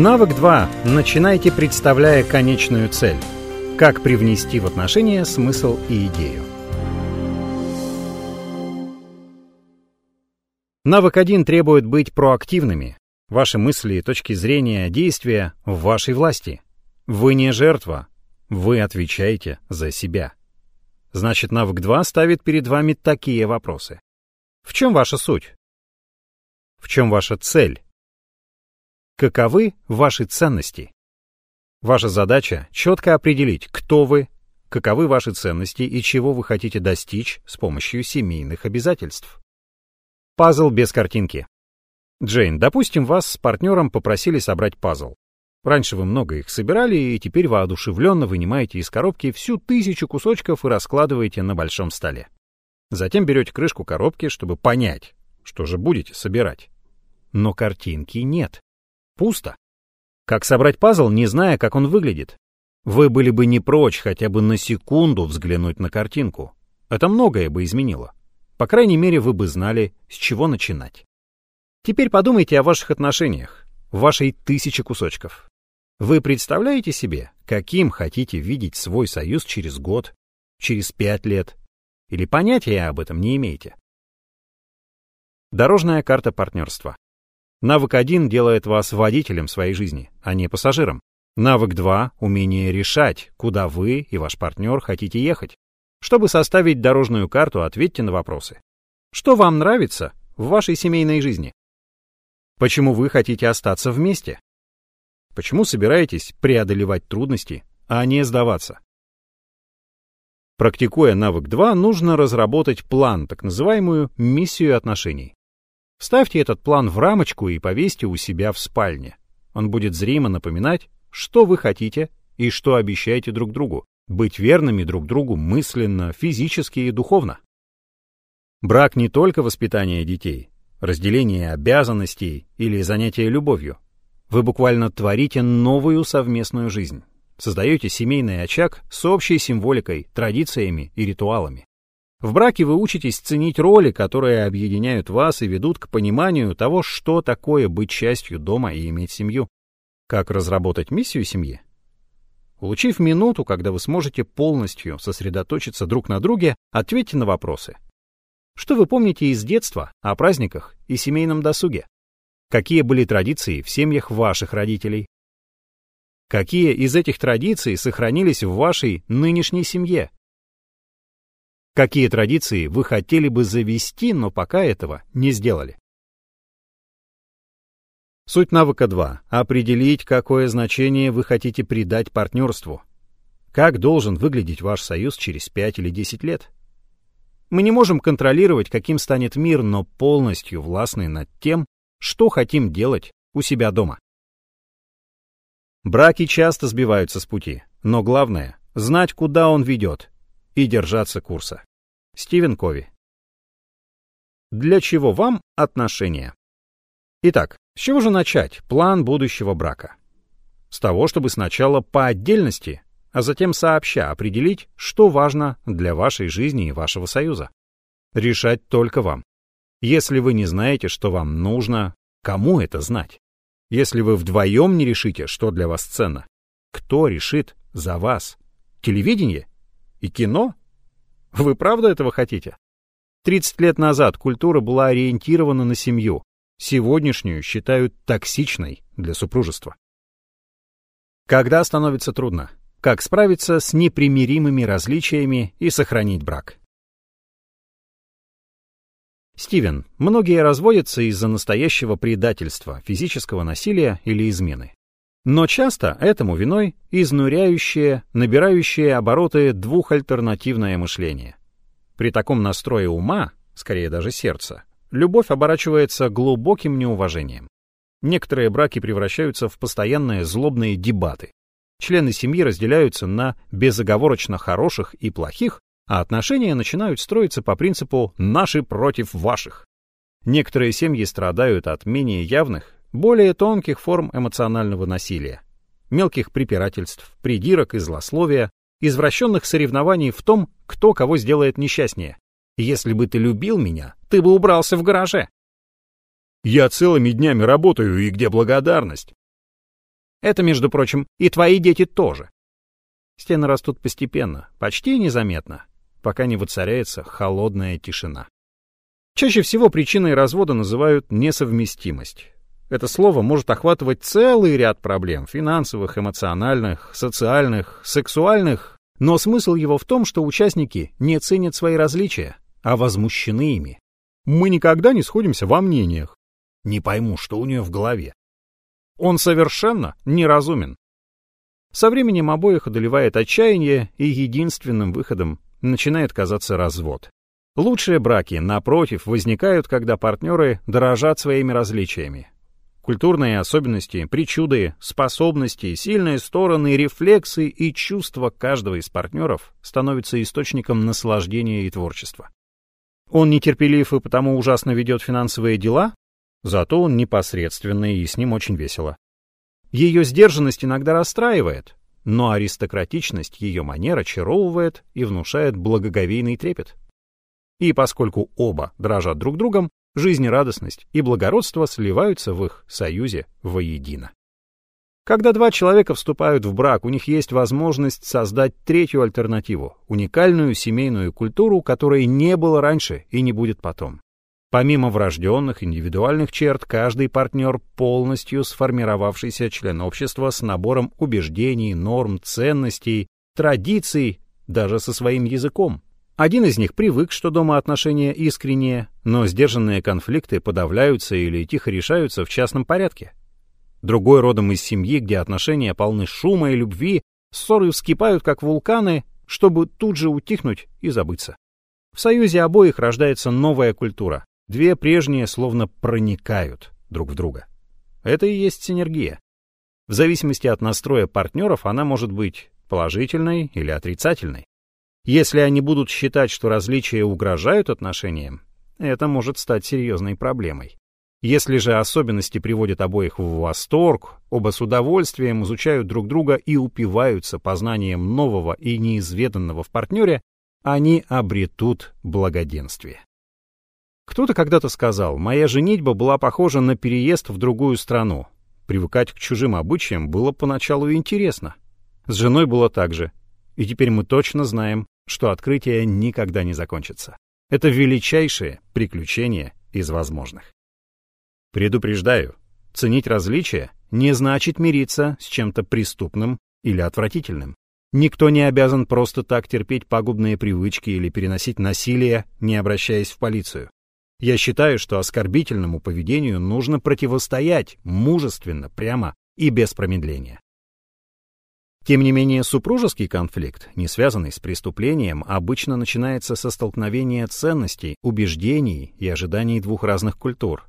Навык 2. Начинайте, представляя конечную цель. Как привнести в отношения смысл и идею. Навык 1 требует быть проактивными. Ваши мысли, точки зрения, действия в вашей власти. Вы не жертва. Вы отвечаете за себя. Значит, навык 2 ставит перед вами такие вопросы. В чем ваша суть? В чем ваша цель? Каковы ваши ценности? Ваша задача — четко определить, кто вы, каковы ваши ценности и чего вы хотите достичь с помощью семейных обязательств. Пазл без картинки. Джейн, допустим, вас с партнером попросили собрать пазл. Раньше вы много их собирали, и теперь воодушевленно вынимаете из коробки всю тысячу кусочков и раскладываете на большом столе. Затем берете крышку коробки, чтобы понять, что же будете собирать. Но картинки нет. Пусто. Как собрать пазл, не зная, как он выглядит? Вы были бы не прочь хотя бы на секунду взглянуть на картинку. Это многое бы изменило. По крайней мере, вы бы знали, с чего начинать. Теперь подумайте о ваших отношениях, вашей тысяче кусочков. Вы представляете себе, каким хотите видеть свой союз через год, через пять лет? Или понятия об этом не имеете? Дорожная карта партнерства. Навык 1 делает вас водителем своей жизни, а не пассажиром. Навык 2 — умение решать, куда вы и ваш партнер хотите ехать. Чтобы составить дорожную карту, ответьте на вопросы. Что вам нравится в вашей семейной жизни? Почему вы хотите остаться вместе? Почему собираетесь преодолевать трудности, а не сдаваться? Практикуя навык 2, нужно разработать план, так называемую миссию отношений. Вставьте этот план в рамочку и повесьте у себя в спальне. Он будет зримо напоминать, что вы хотите и что обещаете друг другу. Быть верными друг другу мысленно, физически и духовно. Брак не только воспитание детей, разделение обязанностей или занятие любовью. Вы буквально творите новую совместную жизнь. Создаете семейный очаг с общей символикой, традициями и ритуалами. В браке вы учитесь ценить роли, которые объединяют вас и ведут к пониманию того, что такое быть частью дома и иметь семью. Как разработать миссию семьи? Улучив минуту, когда вы сможете полностью сосредоточиться друг на друге, ответьте на вопросы. Что вы помните из детства о праздниках и семейном досуге? Какие были традиции в семьях ваших родителей? Какие из этих традиций сохранились в вашей нынешней семье? Какие традиции вы хотели бы завести, но пока этого не сделали? Суть навыка 2. Определить, какое значение вы хотите придать партнерству. Как должен выглядеть ваш союз через 5 или 10 лет? Мы не можем контролировать, каким станет мир, но полностью властны над тем, что хотим делать у себя дома. Браки часто сбиваются с пути, но главное — знать, куда он ведет, и держаться курса. Стивен Кови. Для чего вам отношения? Итак, с чего же начать план будущего брака? С того, чтобы сначала по отдельности, а затем сообща определить, что важно для вашей жизни и вашего союза. Решать только вам. Если вы не знаете, что вам нужно, кому это знать? Если вы вдвоем не решите, что для вас ценно, кто решит за вас? Телевидение? И кино? Вы правда этого хотите? 30 лет назад культура была ориентирована на семью. Сегодняшнюю считают токсичной для супружества. Когда становится трудно? Как справиться с непримиримыми различиями и сохранить брак? Стивен, многие разводятся из-за настоящего предательства, физического насилия или измены. Но часто этому виной изнуряющее, набирающее обороты двухальтернативное мышление. При таком настрое ума, скорее даже сердца, любовь оборачивается глубоким неуважением. Некоторые браки превращаются в постоянные злобные дебаты. Члены семьи разделяются на безоговорочно хороших и плохих, а отношения начинают строиться по принципу «наши против ваших». Некоторые семьи страдают от менее явных, более тонких форм эмоционального насилия, мелких препирательств, придирок и злословия, извращенных соревнований в том, кто кого сделает несчастнее. Если бы ты любил меня, ты бы убрался в гараже. Я целыми днями работаю, и где благодарность? Это, между прочим, и твои дети тоже. Стены растут постепенно, почти незаметно, пока не воцаряется холодная тишина. Чаще всего причиной развода называют несовместимость. Это слово может охватывать целый ряд проблем — финансовых, эмоциональных, социальных, сексуальных, но смысл его в том, что участники не ценят свои различия, а возмущены ими. Мы никогда не сходимся во мнениях. Не пойму, что у нее в голове. Он совершенно неразумен. Со временем обоих одолевает отчаяние, и единственным выходом начинает казаться развод. Лучшие браки, напротив, возникают, когда партнеры дорожат своими различиями. Культурные особенности, причуды, способности, сильные стороны, рефлексы и чувства каждого из партнеров становятся источником наслаждения и творчества. Он нетерпелив и потому ужасно ведет финансовые дела, зато он непосредственный и с ним очень весело. Ее сдержанность иногда расстраивает, но аристократичность ее манер очаровывает и внушает благоговейный трепет. И поскольку оба дрожат друг другом, жизнерадостность и благородство сливаются в их союзе воедино. Когда два человека вступают в брак, у них есть возможность создать третью альтернативу, уникальную семейную культуру, которой не было раньше и не будет потом. Помимо врожденных индивидуальных черт, каждый партнер полностью сформировавшийся член общества с набором убеждений, норм, ценностей, традиций, даже со своим языком. Один из них привык, что дома отношения искренние, но сдержанные конфликты подавляются или тихо решаются в частном порядке. Другой родом из семьи, где отношения полны шума и любви, ссоры вскипают, как вулканы, чтобы тут же утихнуть и забыться. В союзе обоих рождается новая культура. Две прежние словно проникают друг в друга. Это и есть синергия. В зависимости от настроя партнеров она может быть положительной или отрицательной. Если они будут считать, что различия угрожают отношениям, это может стать серьезной проблемой. Если же особенности приводят обоих в восторг, оба с удовольствием изучают друг друга и упиваются познанием нового и неизведанного в партнере, они обретут благоденствие. Кто-то когда-то сказал, моя женитьба была похожа на переезд в другую страну. Привыкать к чужим обычаям было поначалу интересно. С женой было так же. И теперь мы точно знаем, что открытие никогда не закончится. Это величайшее приключение из возможных. Предупреждаю, ценить различия не значит мириться с чем-то преступным или отвратительным. Никто не обязан просто так терпеть пагубные привычки или переносить насилие, не обращаясь в полицию. Я считаю, что оскорбительному поведению нужно противостоять мужественно, прямо и без промедления. Тем не менее, супружеский конфликт, не связанный с преступлением, обычно начинается со столкновения ценностей, убеждений и ожиданий двух разных культур.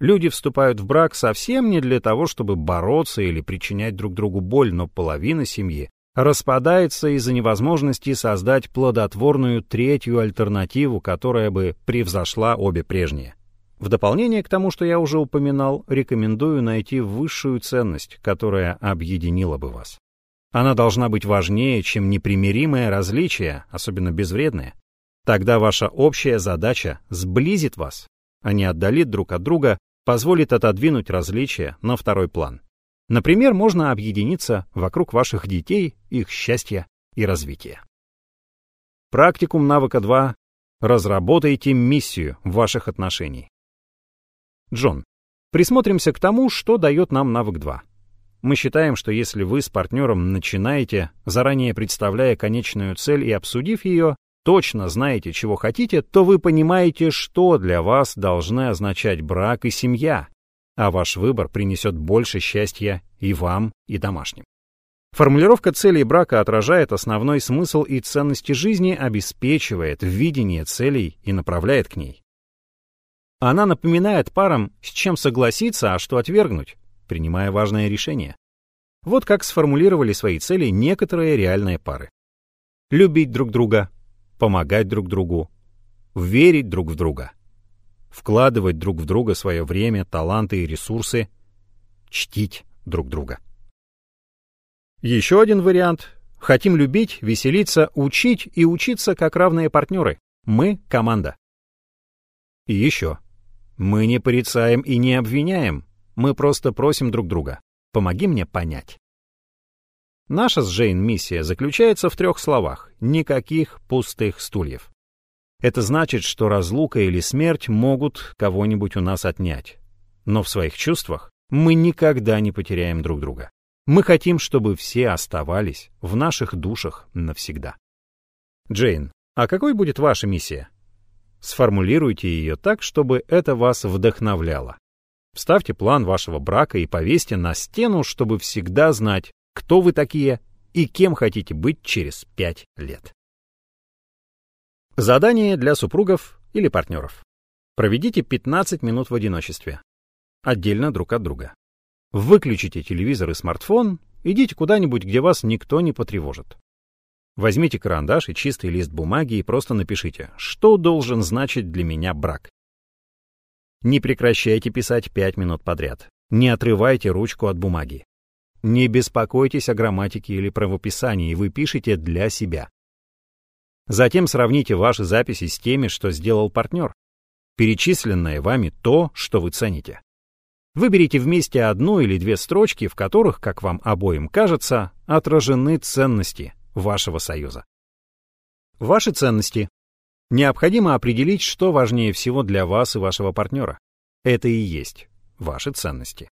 Люди вступают в брак совсем не для того, чтобы бороться или причинять друг другу боль, но половина семьи распадается из-за невозможности создать плодотворную третью альтернативу, которая бы превзошла обе прежние. В дополнение к тому, что я уже упоминал, рекомендую найти высшую ценность, которая объединила бы вас. Она должна быть важнее, чем непримиримое различие, особенно безвредное. Тогда ваша общая задача сблизит вас, а не отдалит друг от друга позволит отодвинуть различия на второй план. Например, можно объединиться вокруг ваших детей, их счастья и развития. Практикум навыка 2. Разработайте миссию ваших отношений. Джон, присмотримся к тому, что дает нам навык 2. Мы считаем, что если вы с партнером начинаете, заранее представляя конечную цель и обсудив ее, точно знаете, чего хотите, то вы понимаете, что для вас должны означать брак и семья, а ваш выбор принесет больше счастья и вам, и домашним. Формулировка целей брака отражает основной смысл и ценности жизни, обеспечивает видение целей и направляет к ней. Она напоминает парам, с чем согласиться, а что отвергнуть, принимая важное решение. Вот как сформулировали свои цели некоторые реальные пары. Любить друг друга, помогать друг другу, верить друг в друга, вкладывать друг в друга свое время, таланты и ресурсы, чтить друг друга. Еще один вариант. Хотим любить, веселиться, учить и учиться как равные партнеры. Мы — команда. И еще. Мы не порицаем и не обвиняем. Мы просто просим друг друга. Помоги мне понять. Наша с Джейн миссия заключается в трех словах. Никаких пустых стульев. Это значит, что разлука или смерть могут кого-нибудь у нас отнять. Но в своих чувствах мы никогда не потеряем друг друга. Мы хотим, чтобы все оставались в наших душах навсегда. Джейн, а какой будет ваша миссия? Сформулируйте ее так, чтобы это вас вдохновляло. Вставьте план вашего брака и повесьте на стену, чтобы всегда знать, кто вы такие и кем хотите быть через пять лет. Задание для супругов или партнеров. Проведите 15 минут в одиночестве, отдельно друг от друга. Выключите телевизор и смартфон, идите куда-нибудь, где вас никто не потревожит. Возьмите карандаш и чистый лист бумаги и просто напишите, что должен значить для меня брак. Не прекращайте писать 5 минут подряд. Не отрывайте ручку от бумаги. Не беспокойтесь о грамматике или правописании, вы пишете для себя. Затем сравните ваши записи с теми, что сделал партнер. Перечисленное вами то, что вы цените. Выберите вместе одну или две строчки, в которых, как вам обоим кажется, отражены ценности вашего союза. Ваши ценности. Необходимо определить, что важнее всего для вас и вашего партнера. Это и есть ваши ценности.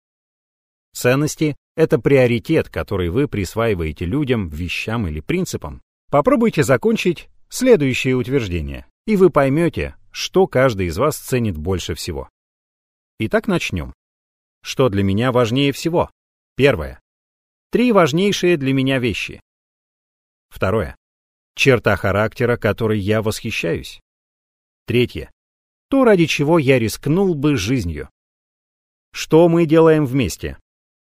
Ценности — это приоритет, который вы присваиваете людям, вещам или принципам. Попробуйте закончить следующее утверждение, и вы поймете, что каждый из вас ценит больше всего. Итак, начнем. Что для меня важнее всего? Первое. Три важнейшие для меня вещи. Второе. Черта характера, которой я восхищаюсь. Третье. То, ради чего я рискнул бы жизнью. Что мы делаем вместе?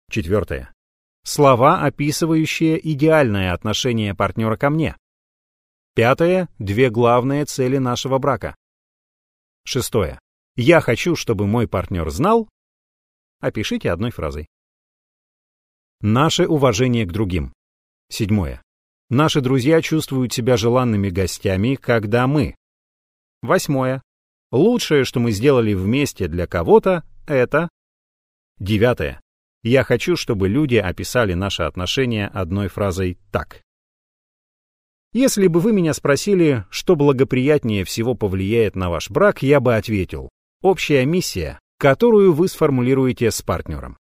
Четвертое. Слова, описывающие идеальное отношение партнера ко мне. Пятое. Две главные цели нашего брака. Шестое. Я хочу, чтобы мой партнер знал. Опишите одной фразой. Наше уважение к другим. Седьмое. Наши друзья чувствуют себя желанными гостями, когда мы. Восьмое. Лучшее, что мы сделали вместе для кого-то, это... Девятое. Я хочу, чтобы люди описали наши отношения одной фразой «так». Если бы вы меня спросили, что благоприятнее всего повлияет на ваш брак, я бы ответил «общая миссия, которую вы сформулируете с партнером».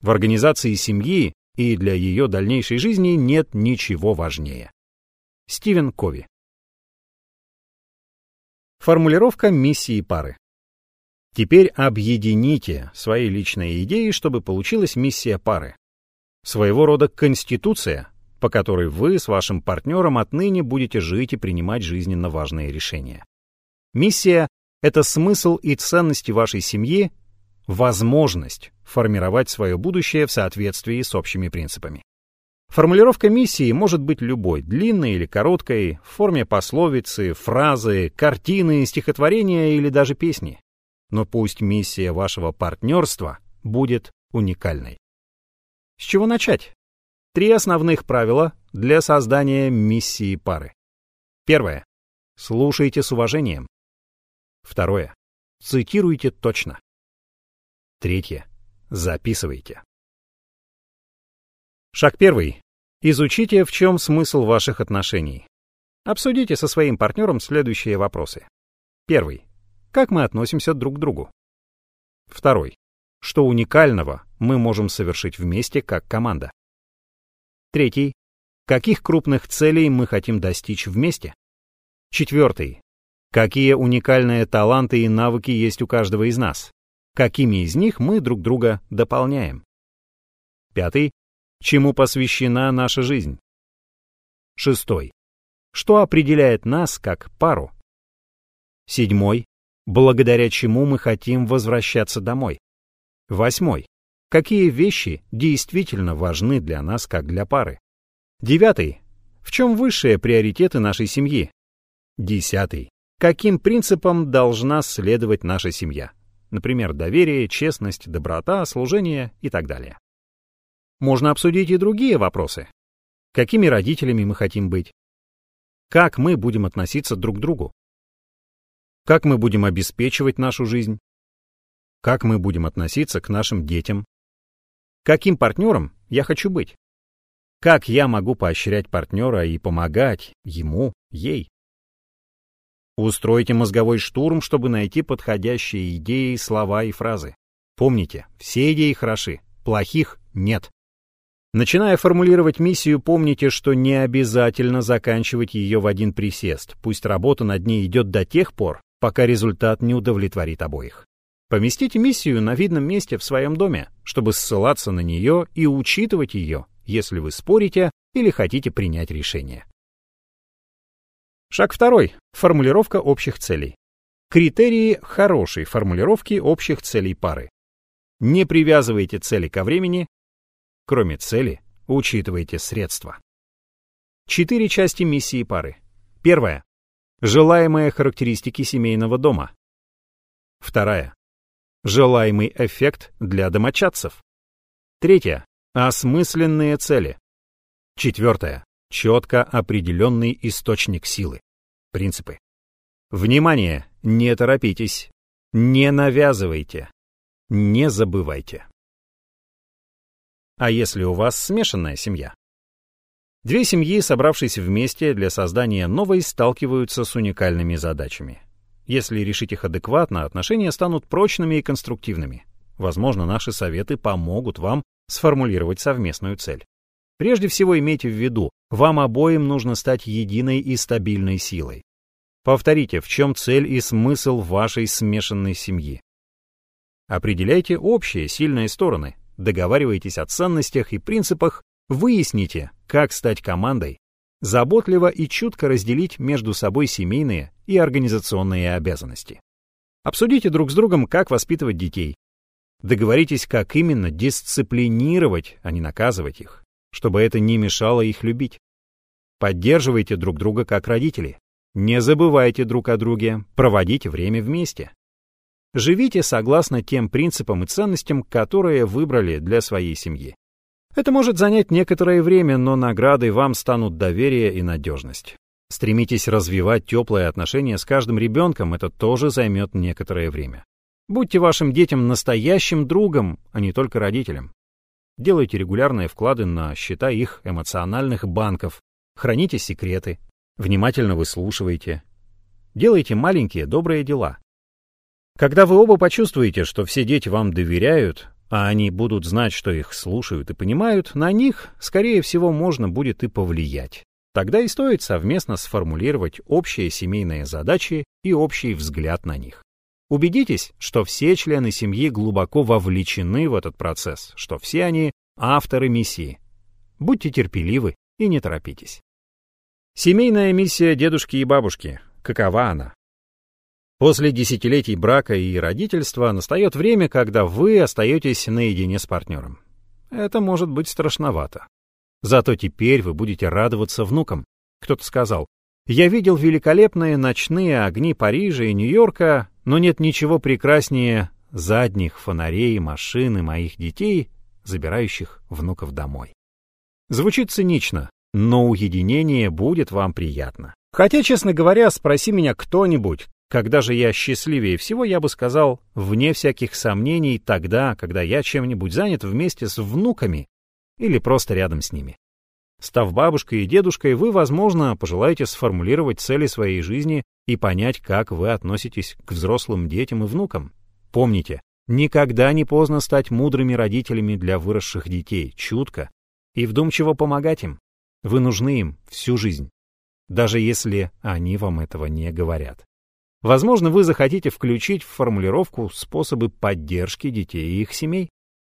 В организации семьи и для ее дальнейшей жизни нет ничего важнее. Стивен Кови Формулировка миссии пары. Теперь объедините свои личные идеи, чтобы получилась миссия пары. Своего рода конституция, по которой вы с вашим партнером отныне будете жить и принимать жизненно важные решения. Миссия — это смысл и ценности вашей семьи, возможность формировать свое будущее в соответствии с общими принципами. Формулировка миссии может быть любой, длинной или короткой, в форме пословицы, фразы, картины, стихотворения или даже песни но пусть миссия вашего партнерства будет уникальной. С чего начать? Три основных правила для создания миссии пары. Первое. Слушайте с уважением. Второе. Цитируйте точно. Третье. Записывайте. Шаг первый. Изучите, в чем смысл ваших отношений. Обсудите со своим партнером следующие вопросы. Первый. Как мы относимся друг к другу? Второй. Что уникального мы можем совершить вместе как команда? Третий. Каких крупных целей мы хотим достичь вместе? Четвертый. Какие уникальные таланты и навыки есть у каждого из нас? Какими из них мы друг друга дополняем? Пятый. Чему посвящена наша жизнь? Шестой. Что определяет нас как пару? Седьмой благодаря чему мы хотим возвращаться домой. Восьмой. Какие вещи действительно важны для нас, как для пары? Девятый. В чем высшие приоритеты нашей семьи? Десятый. Каким принципам должна следовать наша семья? Например, доверие, честность, доброта, служение и так далее. Можно обсудить и другие вопросы. Какими родителями мы хотим быть? Как мы будем относиться друг к другу? Как мы будем обеспечивать нашу жизнь? Как мы будем относиться к нашим детям? Каким партнером я хочу быть? Как я могу поощрять партнера и помогать ему, ей? Устройте мозговой штурм, чтобы найти подходящие идеи, слова и фразы. Помните, все идеи хороши, плохих нет. Начиная формулировать миссию, помните, что не обязательно заканчивать ее в один присест. Пусть работа над ней идет до тех пор, пока результат не удовлетворит обоих. Поместите миссию на видном месте в своем доме, чтобы ссылаться на нее и учитывать ее, если вы спорите или хотите принять решение. Шаг второй. Формулировка общих целей. Критерии хорошей формулировки общих целей пары. Не привязывайте цели ко времени. Кроме цели, учитывайте средства. Четыре части миссии пары. Первая. Желаемые характеристики семейного дома. Вторая. Желаемый эффект для домочадцев. Третья. Осмысленные цели. Четвертое. Четко определенный источник силы. Принципы. Внимание! Не торопитесь. Не навязывайте. Не забывайте. А если у вас смешанная семья? Две семьи, собравшись вместе для создания новой, сталкиваются с уникальными задачами. Если решить их адекватно, отношения станут прочными и конструктивными. Возможно, наши советы помогут вам сформулировать совместную цель. Прежде всего имейте в виду, вам обоим нужно стать единой и стабильной силой. Повторите, в чем цель и смысл вашей смешанной семьи. Определяйте общие сильные стороны, договаривайтесь о ценностях и принципах, выясните, как стать командой, заботливо и чутко разделить между собой семейные и организационные обязанности. Обсудите друг с другом, как воспитывать детей. Договоритесь, как именно дисциплинировать, а не наказывать их, чтобы это не мешало их любить. Поддерживайте друг друга как родители. Не забывайте друг о друге, проводите время вместе. Живите согласно тем принципам и ценностям, которые выбрали для своей семьи. Это может занять некоторое время, но наградой вам станут доверие и надежность. Стремитесь развивать теплые отношения с каждым ребенком, это тоже займет некоторое время. Будьте вашим детям настоящим другом, а не только родителем. Делайте регулярные вклады на счета их эмоциональных банков, храните секреты, внимательно выслушивайте. Делайте маленькие добрые дела. Когда вы оба почувствуете, что все дети вам доверяют, а они будут знать, что их слушают и понимают, на них, скорее всего, можно будет и повлиять. Тогда и стоит совместно сформулировать общие семейные задачи и общий взгляд на них. Убедитесь, что все члены семьи глубоко вовлечены в этот процесс, что все они авторы миссии. Будьте терпеливы и не торопитесь. Семейная миссия дедушки и бабушки. Какова она? После десятилетий брака и родительства настает время, когда вы остаетесь наедине с партнером. Это может быть страшновато. Зато теперь вы будете радоваться внукам. Кто-то сказал, я видел великолепные ночные огни Парижа и Нью-Йорка, но нет ничего прекраснее задних фонарей машины моих детей, забирающих внуков домой. Звучит цинично, но уединение будет вам приятно. Хотя, честно говоря, спроси меня кто-нибудь, когда же я счастливее всего, я бы сказал, вне всяких сомнений, тогда, когда я чем-нибудь занят вместе с внуками или просто рядом с ними. Став бабушкой и дедушкой, вы, возможно, пожелаете сформулировать цели своей жизни и понять, как вы относитесь к взрослым детям и внукам. Помните, никогда не поздно стать мудрыми родителями для выросших детей, чутко и вдумчиво помогать им. Вы нужны им всю жизнь, даже если они вам этого не говорят. Возможно, вы захотите включить в формулировку способы поддержки детей и их семей.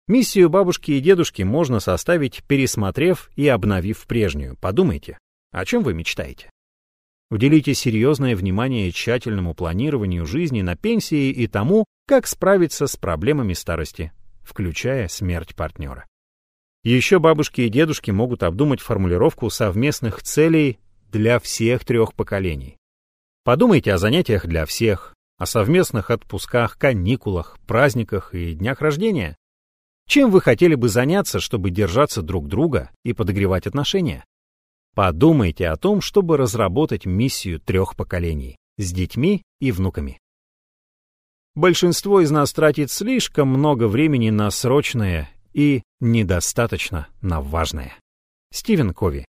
Миссию бабушки и дедушки можно составить, пересмотрев и обновив прежнюю. Подумайте, о чем вы мечтаете? Уделите серьезное внимание тщательному планированию жизни на пенсии и тому, как справиться с проблемами старости, включая смерть партнера. Еще бабушки и дедушки могут обдумать формулировку совместных целей для всех трех поколений. Подумайте о занятиях для всех, о совместных отпусках, каникулах, праздниках и днях рождения. Чем вы хотели бы заняться, чтобы держаться друг друга и подогревать отношения? Подумайте о том, чтобы разработать миссию трех поколений с детьми и внуками. Большинство из нас тратит слишком много времени на срочные и недостаточно на важное. Стивен Кови